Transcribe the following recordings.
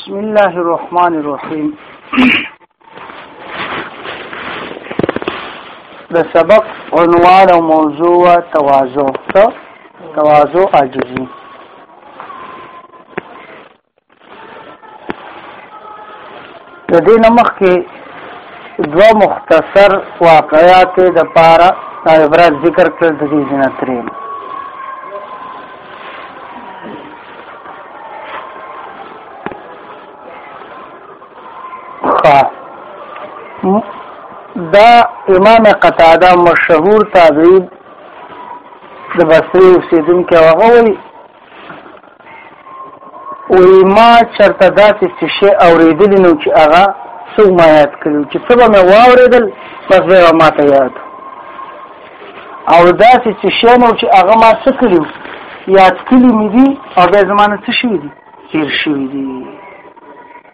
بسم الله الرحمن الرحیم د سبق عنوان او موضوع تواضع تواضع عاجزی د دې نه مخکې دوه مختصر واقعات د پاره دا عبرت ذکر کړل د دې جنا ترې دا امام قتاده مشهور تابعی د بصری اوسیدونکو هغه وی وی ما چرته داسې څه شی اورېدلی نو چې هغه څوک ما یاد کړي چې څه به مې واورېدل بس بیا ما ته یاد او داسې څه شی نو چې هغه ما څه کړي یاد کړي مې دي او بیا زما نه څه شوي دي تېر شوي دي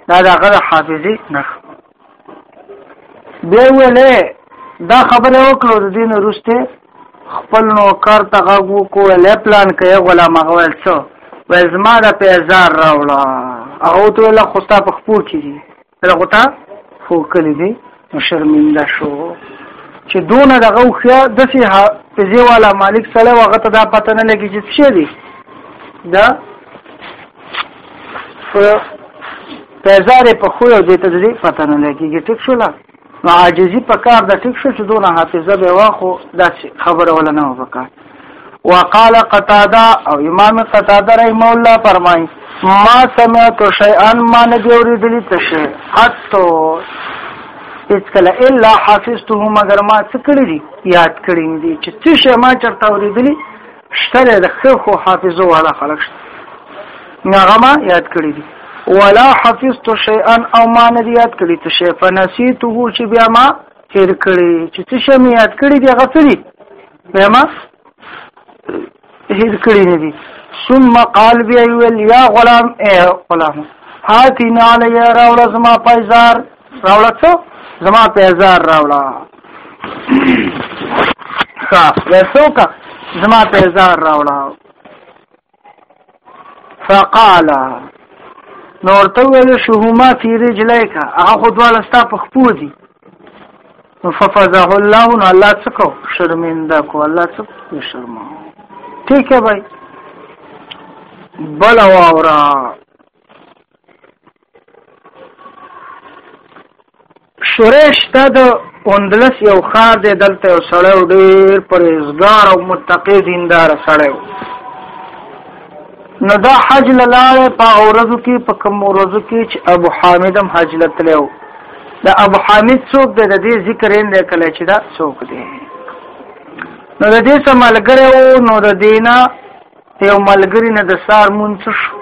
دا د هغه د حافظې نښه بیا ویلې دا خبره وکړو د دین وروسته خپل نوکر ته غږ وکړو لې پلان کوي غلام هغه ویل څو ویل زما د پیزار راوړه هغه ته ویل خو ستا په خپو کې دي هغه خو تا فوکلې دي نو شرمنده شو چې دونه دغه خیا دسې پیزې والا مالک سره هغه ته دا پته نه لګي چې څه دي دا پیزار په خو یو دې ته دې پته نه لګيږي ټیک شو لا نو عاجزي په کار د ټیک شو چې دون حافظه به واخو دا خبره ولا نه وکړه وقال قتاده او امام قتاده رحم الله فرمای ما سمعت شيئا ما نجوري دلی تشه حتو اسکله الا حافظته مگر ما څکړی یاد کړی دي چې څه ما چرته ورېدلی شته د خو حافظو والا خلک شته نغمه یاد کړی دي ولا حفظت شيئا او ما نه یاد کړی ته شی فنسیته چې بیا ما هیر کړی چې څه شی مې یاد کړی دی هغه څه دي بیا ما هیر کړی نه دي ثم قال بیا ویل یا غلام اے غلام هاتین علی راول زما پیزار راوړه څو زما په هزار راوړه ښا وسوکا زما په هزار راوړه فقال نور ته ویل شو هما فی رجلیک هغه خو دواله ستا په خپو دي نو ففزه الله نو الله څکو شرمنده کو الله څکو شرما ٹھیک ہے بھائی بل واورا شوریش ته د اوندلس یو خار دی دلته یو سړی او ډیر پرهیزګار او متقی دیندار سړی و نو دا حج لاله په اورزو کې په کوم اورزو کې چې ابو حامد هم حج لتلو دا ابو حامد څوک دی د دې ذکر یې نه کله چې دا څوک دی نو د دې سملګره نو د دینه د یو ملګري نه د سار مونږ څه شو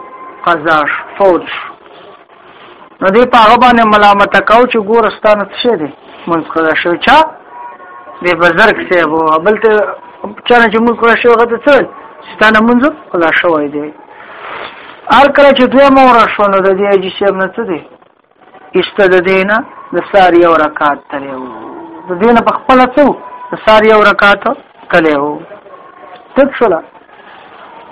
قضا شو فوت شو نو دې په هغه باندې ملامت کاو چې ګورستانه څه دی مونږ قضا شو چا د بزرګ صاحب او بل ته چانه چې مونږ قضا شو هغه ته څه ستانه مونږ قضا شوې دی هر کله چې دوی مور شو نو د دې چې صاحب نه څه دی اشته د دینه د سار یو رکعت تلو د دینه په خپل څو د سار یو رکعت تلو تک شولا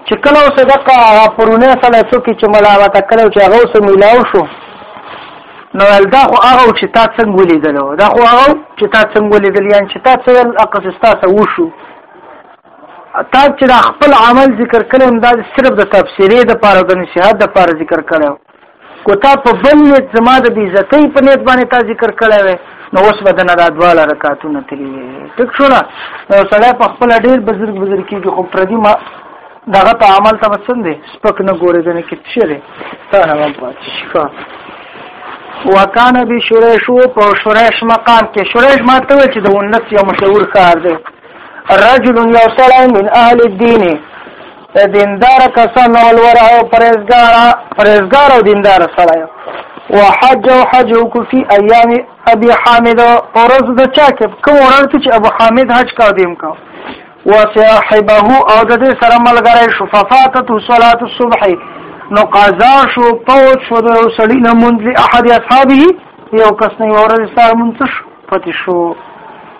چې کله اوس دغه پرونه سره څوک چې ملاوت کړو چې هغه سره ملاو شو نو دا خو هغه چې تا څنګه ولیدل دا خو هغه چې تا څنګه ولیدل یان چې تا څه اقص تاسو وشو تا چې خپل عمل ذکر کړم دا صرف د تفسیری د پاره د نصيحت د پاره ذکر کړم که تا په بل نیت زما د بې عزتۍ په نیت باندې تا ذکر کړی وی نو اوس به دنه دا دواړه رکعتونه تلي وي ټیک شو نه یو سړی په خپل ډیر بزرګ بزرګ کېږي خو پردي ما دغه ته عمل ته وسن دي سپک نه ګوري دنه کې څه لري ته هغه پاتې شفا وکانه به شریش وو په شریش مقام کې شریش ماته وی چې د ونس یو مشهور کار دی رجل یو سړی من اهل الدین ته دیندار کسان او لور او پرهیزګار پرهیزګار او دیندار سړی وحج او حج وکړو فی ایام ابي حامد اورز د چا کې کوم ورځ کې چې ابو حامد حج کا دیم کا وصاحبه او د دې سره ملګری شو ففاتت صلاه الصبح نو قضا شو پوت شو د سړی نه منځ احد اصحابه یو کس نه ورځ سره منځ پتی شو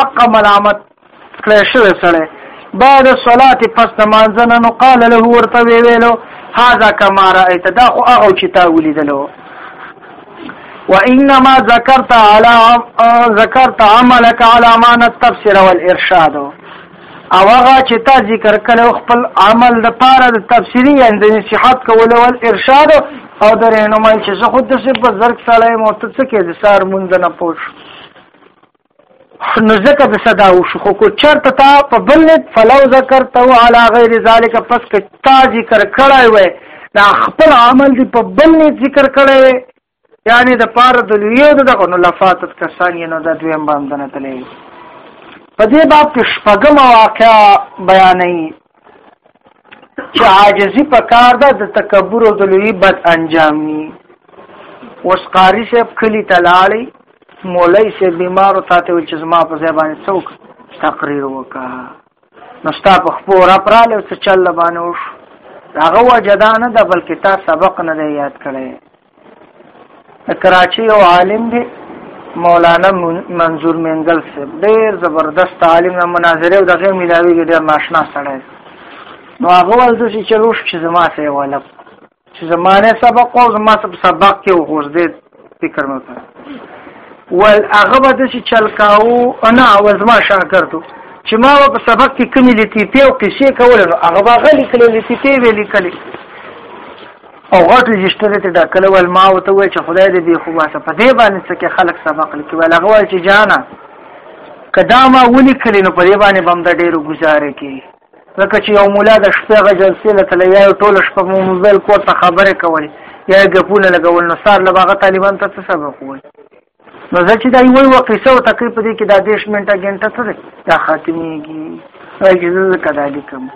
اقا ملامت کړی شوی سړی بعد الصلاه پس د مانځنه نو قال له ورته ویلو هاذا کما رايت دا خو هغه چې تا ولیدلو وانما ذكرت على ذكرت عملك على معنى التفسير والارشاد او هغه چې تا ذکر کړو خپل عمل د پاره د تفسیری یعنی د نصيحت کول او ارشاد او د رهنمای چې زه خود د څه په زرک سره مو ته څه کې د سار مونږ نه پوښ نو ذکر د صدا وشو خو کو چرته تا په بل نه فلو ذکر تو علی غیر ذالک پس ک تا ذکر کړای وای دا خپل عمل دی په بل نه ذکر کړای وای یعنی د پار د لیو دغه نو لفاتت کسان نو د دویم باندې نه تللی په دې باب کې شپږم واقعا بیانې چې عاجزي په کار ده د تکبر او د لوی بد انجام ني اوس قاری صاحب کلی تلاړی مولای صاحب بیمار او تاته ول چې زما په ځای باندې څوک تقریر وکا نو ستا په خپو را پراله څه چل باندې وش هغه وجدان نه ده بلکې تا سبق نه دی یاد کړی کراچي یو عالم دی مولانا منظور منګل صاحب ډیر زبردست عالم نه مناظره او دغه ملاوي ډیر ناشنا سره نو هغه ول د چې چلوش چې زما سره ولب چې زمانه سبق او زما سب سبق کې وغوز دې فکر مې کړ ول هغه به د چې چلکاو انا او زما شاګردو چې ما په سبق کې کمی لتی په او قصې کول هغه به غلي کړې لتی په ویلې کړې او غټو جشتو دې ته ډکل ول ما وته وای چې خدای دې به خو واسه په دې باندې څه کې خلک سبق لیکي ول هغه وای چې جانا کدا ما ولي کړي نو په دې باندې بم د ډېرو گزارې کې لکه چې یو مولا د شپې غ جلسې له تل یا ټول شپه مو موبایل کور ته خبره کوي یا ګپونه لګول نو سار لباغه طالبان ته څه سبق وای نو زه چې دا یو یو قصه او تقریب دې کې دا دیش منټه ګنټه سره دا خاتمیږي راځي زه کدا لیکم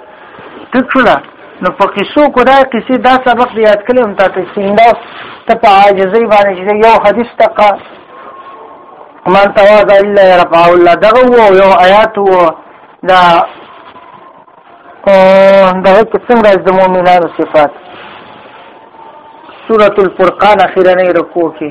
ټیک شو دا نو په قصو کو دا قصې دا سبق دی یاد کړم تا ته سیندا ته په عاجزۍ باندې چې یو حدیث تقا من تواضع الا رفع الله دغه وو یو آیات وو دا دا څنګه د مؤمنانو صفات سورۃ الفرقان اخیرنې رکوع کې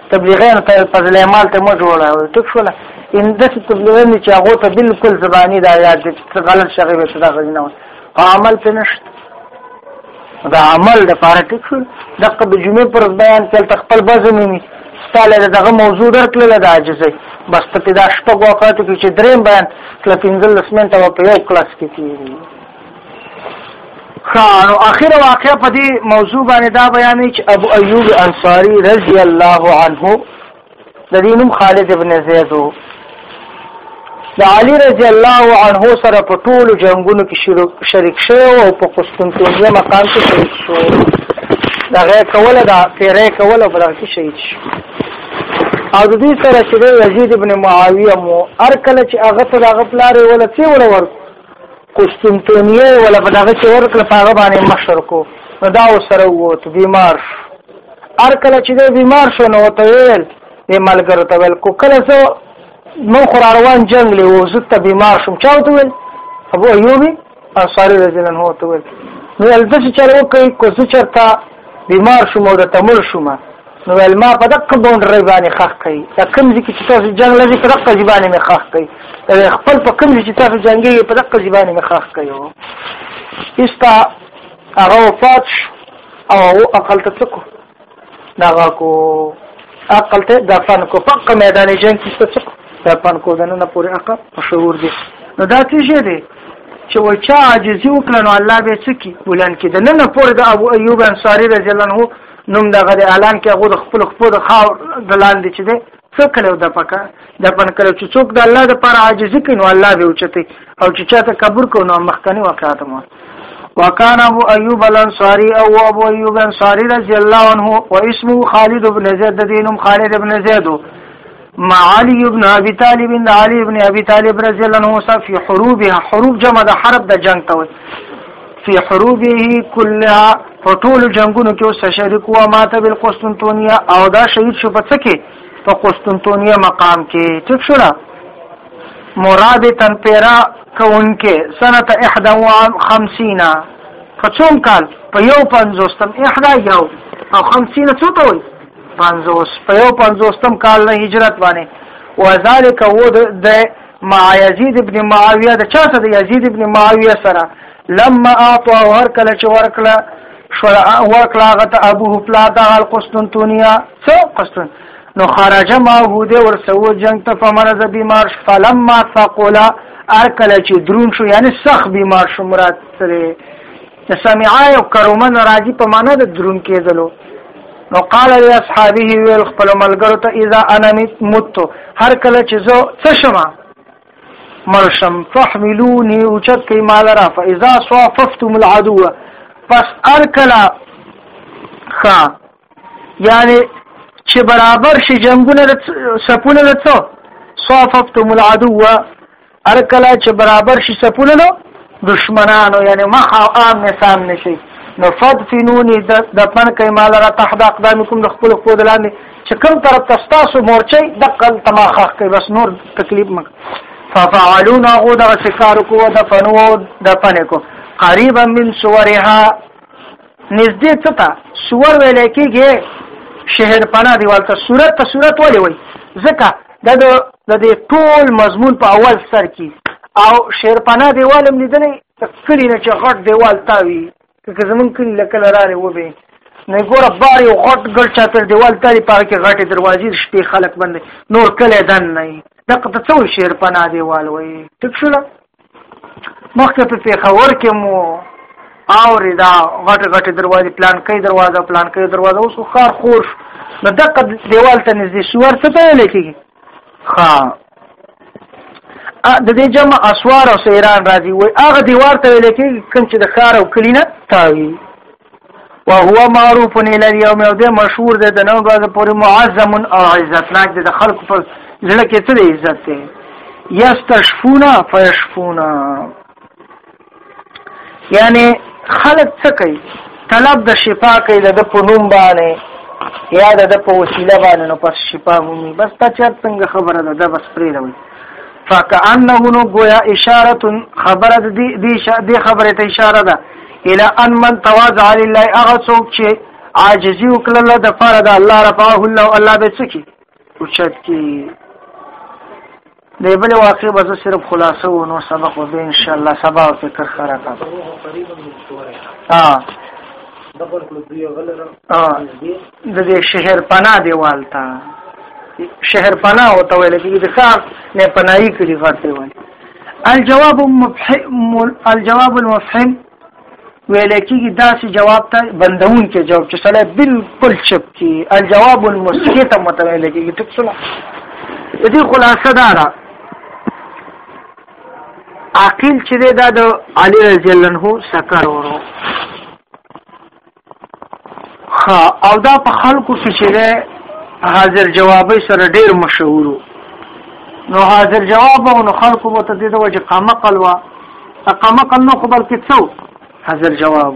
تبلیغیانو ته فضل اعمال ته مو جوړه ټیک شول ان د تبلیغیانو چې هغه ته بالکل زبانی دا یاد دي چې غلط شغه به صدا غوینه او عمل په نشت دا عمل د پاره ټیک شول دغه د جمعې پر بیان تل تخپل بزم می ستاله دغه موضوع درکړل د عاجزه بس ته دا شپږ وخت کې چې دریم بیان کله پنځل لسمن ته په یو کلاس کې کیږي خانو اخر واقع په دې موضوع باندې دا بیانې چې ابو ایوب انصاری رضی الله عنه د دینم خالد ابن زید وو د علی رضی الله عنه سره په ټولو جنگونو کې شریک شو او په قسطنطنیه مقام کې شریک شو دا غیر کوله دا پیره کوله په دغه شهید شو او د دې سره چې یزید ابن معاویه مو ارکل چې هغه ته هغه پلار ولا څه ولا ورکو قسطنطنیه ولا په دغه چې ورکړه په هغه باندې مشر کو نو دا سره ووت بیمار شو ار کله چې دی بیمار شو نو ته ویل یې ملګرو ته ویل کو کله زه نو خور روان جنگ له و زه ته بیمار شم چا ته ویل ابو ایوبی انصاری رضی الله عنه ته ویل نو البته چې چلو کوي کو زه چرته بیمار شوم او د تمر شوم نو ویل ما په دقه باونډرۍ باندې خښ کړي دا کوم ځای کې چې تاسو جنګ لږې په دقه ځای باندې مې خښ کړي خپل په کوم ځای چې تاسو جنګېږئ په دقه ځای باندې مې خښ کړي وو ایسته هغه وفات شو او هغو عقل ته څه کو دغه کو عقل ته دفن کو فقه میدان جنګ کې څه کو دفن کو دننه پورې عقل مشهور دی نو دا څه شی دی چې و چا عاجزي وکړه نو الله به څه کی بلند کې دننه پورې د ابو ایوب انصاری رضی الله عنه نوم دغه د اعلان کې هغه د خپل خپل د خاور د لاندې چې دی څه کړو د پکا د پن کړو چې څوک د الله د پر عاجزي کوي نو الله به اوچته او چې چاته کبر کو نو مخکنی واقعات مو وكان ابو ايوب الانصاري او ابو ايوب الانصاري رضي الله عنه واسمه خالد بن زيد دينم خالد بن زيد مع علي ابن ابي طالب ان علي ابن ابي طالب رضي الله عنه وصف في حروبها حروب جمع د حرب د جنگ ته وي في حروبه كلها فطول جنگونو کې اوس شریک و ماته بالقسطنطنيه او دا شهید شو په څه کې په قسطنطنيه مقام کې ټیک شو نه مراد تن پیرا کونکه سنه 51 فڅوم کال په یو پنځوستم احدا یو او 50 څه ته وایي پنځوس په یو پنځوستم کال نه هجرت باندې وذالک و د مع یزید ابن معاویه د چا سره یزید ابن معاویه سره لما اعطى هر کله چې ورکړه شو ورکړه غته ابو پلاتا القسطنطنیه څو قسطن نو خرج ما هو دې ورسو جنگ ته فمرز بیمار فلما ثقل ارکل چې درون شو یعنی سخ بیمار شو مراد سره د سمعا او کرومه نه راځي په معنا د درون کېدلو نو قال لي اصحابه ویل خپل ملګرو ته اذا انا مت هر کله چې زه څه شمه مرشم فحملوني اوچت کی مال را فاذا صاففتم العدو پس هر کله خا یعنی چې برابر شي جنگونه سپونه لڅو صاففتم العدو هر کله چې برابر شي سپونه نو دشمنانو یعنی مخ او عام نه سامنے شي نو فدفنونی د پن کوي مال را تحت اقدامکم د خپل خپل لاندې چې کوم طرف تاسو مورچي د قل تماخخ کوي بس نور تکلیف مګ ففعلون غو د شکار کو د فنو د پن کو قریبا من سورها نږدې څه ته سور ویل کېږي شهر پناه دیوال ته صورت ته صورت ولې وایي ځکه دا د دې ټول مضمون په اول سر کې او شهر پناه دیوال هم لیدلی کلی نه چې غټ دیوال تاوي که زمونږ کلی له کله راغلی وبې نه ګوره بار یو غټ ګړ چاپېر دیوال تاوي په هغې کې غټې دروازې شپې خلک بندې نور کلی دن نه وي دقه ته څه وایي شهر پناه دیوال وایي ټیک شوله مخکې په پیښور کې مو اوري دا غټ غټ دروازې پلان کوي دروازه پلان کوي دروازه اوس خار خور نو دغه دیوال ته نږدې سوار څه ته ویل کېږي ها د دې جمع اسوار او سیران راځي وای هغه دیوار ته ویل کېږي کوم چې د خار او کلینه تاوي وهو معروف الى اليوم او ده مشهور ده د نن ورځې پورې معظم او عزتناک ده د خلکو په زړه کې څه دی عزت دی یستشفونا فیشفونا یعنی خلک څه کوي طلب د شفا کوي د په نوم باندې یا د په وسیله باندې نو پس شفا مومي بس تا چا څنګه خبره ده دا بس پرې لوي فکأنه نو گویا اشاره خبره دې دې خبره ته اشاره ده الا ان من تواضع لله هغه څوک چې عاجزي وکړله د پاره د الله رفعه الله الله به څکی اوچت کی د بل واقع به صرف خلاصه و نو سبق به ان شاء الله سبا او فکر خره کا ها د دې شهر پنا دیوال تا شهر پنا او ته ویل کېږي د ښار نه پناهي کړي غړته وایي الجواب مفهم الجواب المفهم ویل کېږي داسې جواب ته بندون کې جواب چې سړی بالکل چپ کی الجواب المسکت متویل کېږي ټیک شو دې خلاصه دا را عاقل چې دا د علي رضی الله عنه سکر ورو ها او دا په خلکو کې چې ده حاضر جوابي سره ډیر مشهور نو حاضر جواب او نو خلکو مو ته د وجه قمقل وا قمقل نو خبر کې څو حاضر جواب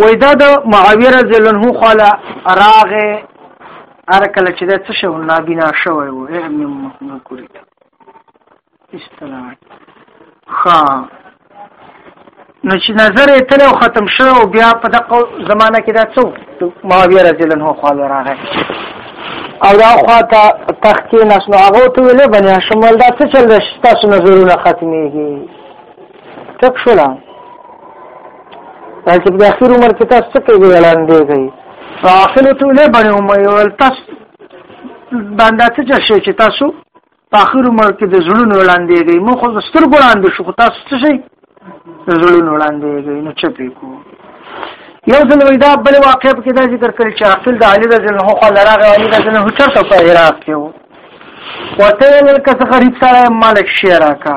وې دا د معاویه رضی الله عنه خلا راغه ار کله چې د څه شو نابینا شوی وو ابن مکوری استلام خا نو چې نظر یې تل او ختم شو او بیا په دغه زمانہ کې دا څو معاویه رضی الله عنه خال راغی او دا خواته تخکې نس نو هغه ته ویلې بنیا شمول دا څه چل رش تاسو نظرونه ختمېږي تک شو لا چې په اخر عمر کې تاسو څه کوي اعلان دی کوي اخر ته ویلې بنیا مې ول تاسو باندې څه چل شي چې تاسو په اخر عمر کې د زړونو وړاندې گئی مو خو سترګو وړاندې شو خو تاسو څه شي د زړونو وړاندې گئی نو چپې کو یو ځل وای دا بل واقع په کې دا ذکر کړل چې عاقل د علي رضی الله خو لراغه علي رضی الله چرته په عراق کې وو وته یې که څه غریب سره مالک شي راکا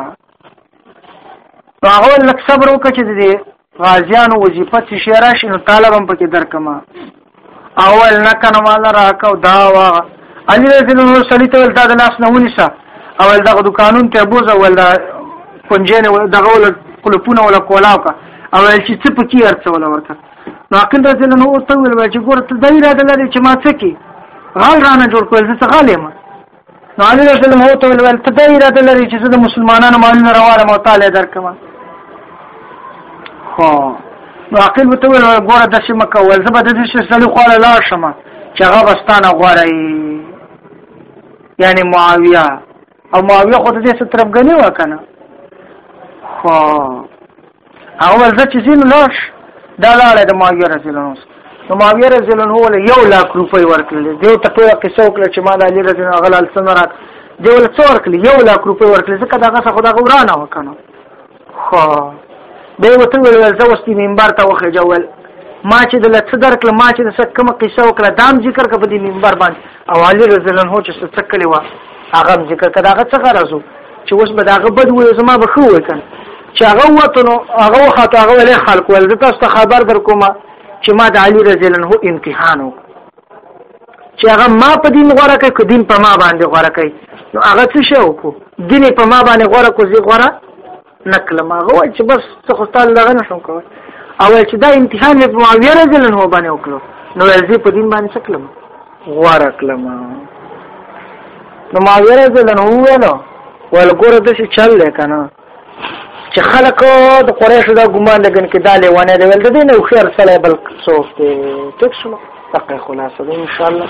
هغه لک صبر وکړي چې غازیانو وظیفه چې شي راشي نو طالب هم پکې درکما اول نه کنه مال راکاو دا وا علي رضی الله عنه سړی ته ولدا د لاس نه ونیسه اول دغه د قانون ته بوزه ولدا پنجنه دغه ول کلپونه ولا کولاکا اول چې څه پکې ارڅ ولا ورته نو عقل رضی الله عنه ورته ویل چې ګوره ته دایره د لري چې ما څه کی غال رانه جوړ کول زه څه غالم نو علي رسول الله هو ته ویل ته دا اراده لري چې زه د مسلمانانو مالونه راوړم او تعالی درکم خو نو عقل وته ویل ګوره د شي مکه ول زه به د دې سړي خو لا شم چې هغه بستانه غوړی یعنی معاویه او معاویه خو د دې سترب غنی وکنه خو هغه ول زه چې زین لاړ شي دا لاړه د معاویه رضی الله عنه نو معاویه رضی الله عنه ول یو لاک روپۍ ورکړل دی ته ټول قصه وکړه چې ما د علی رضی الله غلال سنرات دی ول څو ورکړي یو لاک روپۍ ورکړي ځکه دا غسه خدا غورانه وکنه خو دی وته ول زه وستي منبر ته وخه جوول ما چې د لڅ درکله ما چې د سکه کوم قصه وکړه دام ذکر کړ په دې منبر باندې او علي رضی الله عنه چې څه څه کړي وه هغه هم ذکر کړه هغه څه غرض و چې اوس به د هغه بد ووایي زما به ښه ووایي که نه چې هغه ووتو نو هغه وخت هغه ولې خلق ول زه تاسو ته خبر در کوم چې ما د علي رضی الله عنه امتحان وکړ چې هغه ما په دین غوړه کوي که دین په ما باندې غوړه کوي نو هغه څه شی وکړو دین په ما باندې غوړه کو زی غوړه نکلم هغه وای چې بس څه خو تعالی لغه نشم کوي او چې دا امتحان په معاویه رضی الله عنه باندې وکړو نو ورځي په دین باندې شکلم غواره کلم نو معاویه رضی الله عنه ویلو ولګور د څه چل دی کنه چې خلک د قریش دا ګمان لګن کې دا لیوانه دی ول د دین او خیر سره بل څوک دی ټیک شو تقه خلاصه ان شاء الله